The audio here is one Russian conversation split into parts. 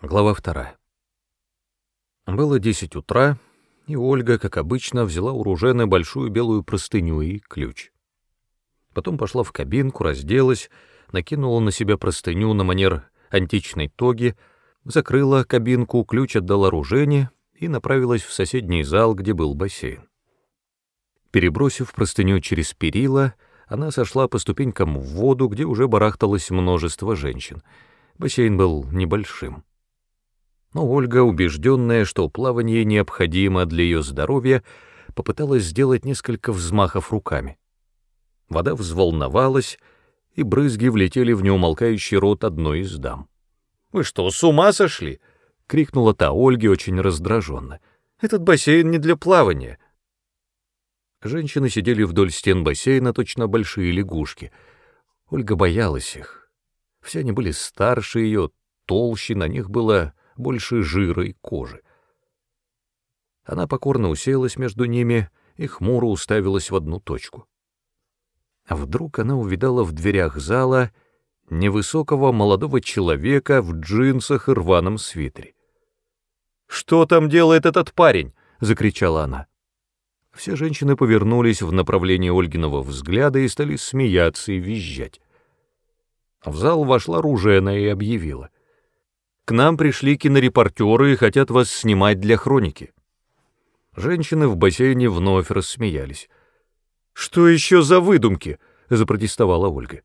Глава вторая. Было десять утра, и Ольга, как обычно, взяла у Ружены большую белую простыню и ключ. Потом пошла в кабинку, разделась, накинула на себя простыню на манер античной тоги, закрыла кабинку, ключ отдала Ружене и направилась в соседний зал, где был бассейн. Перебросив простыню через перила, она сошла по ступенькам в воду, где уже барахталось множество женщин. Бассейн был небольшим но Ольга, убежденная, что плавание необходимо для ее здоровья, попыталась сделать несколько взмахов руками. Вода взволновалась, и брызги влетели в неумолкающий рот одной из дам. «Вы что, с ума сошли?» — крикнула та Ольге очень раздраженно. «Этот бассейн не для плавания». Женщины сидели вдоль стен бассейна, точно большие лягушки. Ольга боялась их. Все они были старше ее, толще, на них было больше жира и кожи. Она покорно уселась между ними и хмуро уставилась в одну точку. А вдруг она увидала в дверях зала невысокого молодого человека в джинсах и рваном свитере. «Что там делает этот парень?» — закричала она. Все женщины повернулись в направлении Ольгиного взгляда и стали смеяться и визжать. В зал вошла Ружена и объявила. К нам пришли кинорепортеры и хотят вас снимать для хроники. Женщины в бассейне вновь рассмеялись. «Что еще за выдумки?» — запротестовала Ольга.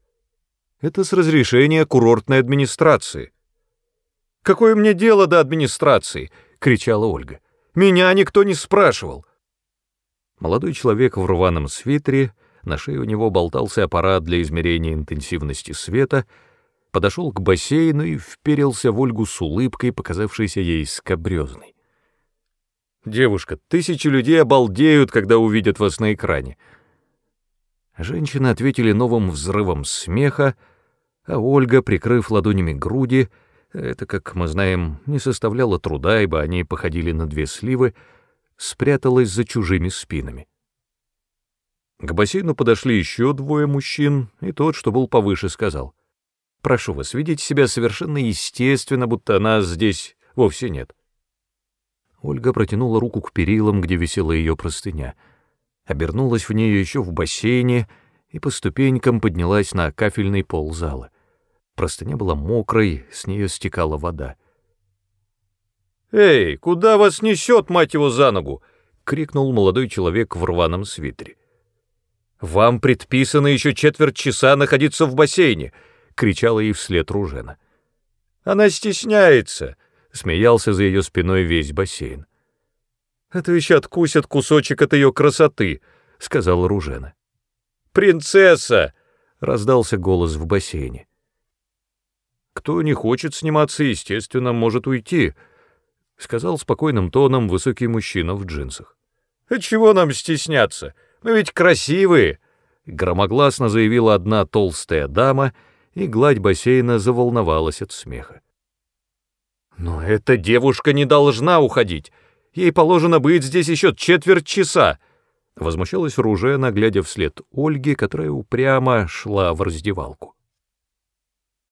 «Это с разрешения курортной администрации». «Какое мне дело до администрации?» — кричала Ольга. «Меня никто не спрашивал». Молодой человек в рваном свитере, на шее у него болтался аппарат для измерения интенсивности света — подошел к бассейну и вперился в Ольгу с улыбкой, показавшейся ей скобрезной. «Девушка, тысячи людей обалдеют, когда увидят вас на экране». Женщины ответили новым взрывом смеха, а Ольга, прикрыв ладонями груди, это, как мы знаем, не составляло труда, ибо они походили на две сливы, спряталась за чужими спинами. К бассейну подошли еще двое мужчин, и тот, что был повыше, сказал — Прошу вас, видите себя совершенно естественно, будто нас здесь вовсе нет. Ольга протянула руку к перилам, где висела ее простыня, обернулась в нее еще в бассейне и по ступенькам поднялась на кафельный пол зала. Простыня была мокрой, с нее стекала вода. «Эй, куда вас несет, мать его, за ногу?» — крикнул молодой человек в рваном свитере. «Вам предписано еще четверть часа находиться в бассейне», — кричала ей вслед Ружена. «Она стесняется!» — смеялся за ее спиной весь бассейн. «Это еще откусят кусочек от ее красоты», — сказала Ружена. «Принцесса!» — раздался голос в бассейне. «Кто не хочет сниматься, естественно, может уйти», — сказал спокойным тоном высокий мужчина в джинсах. «А чего нам стесняться? Мы ведь красивые!» — громогласно заявила одна толстая дама — и гладь бассейна заволновалась от смеха. «Но эта девушка не должна уходить! Ей положено быть здесь еще четверть часа!» Возмущалась Ружена, глядя вслед Ольги, которая упрямо шла в раздевалку.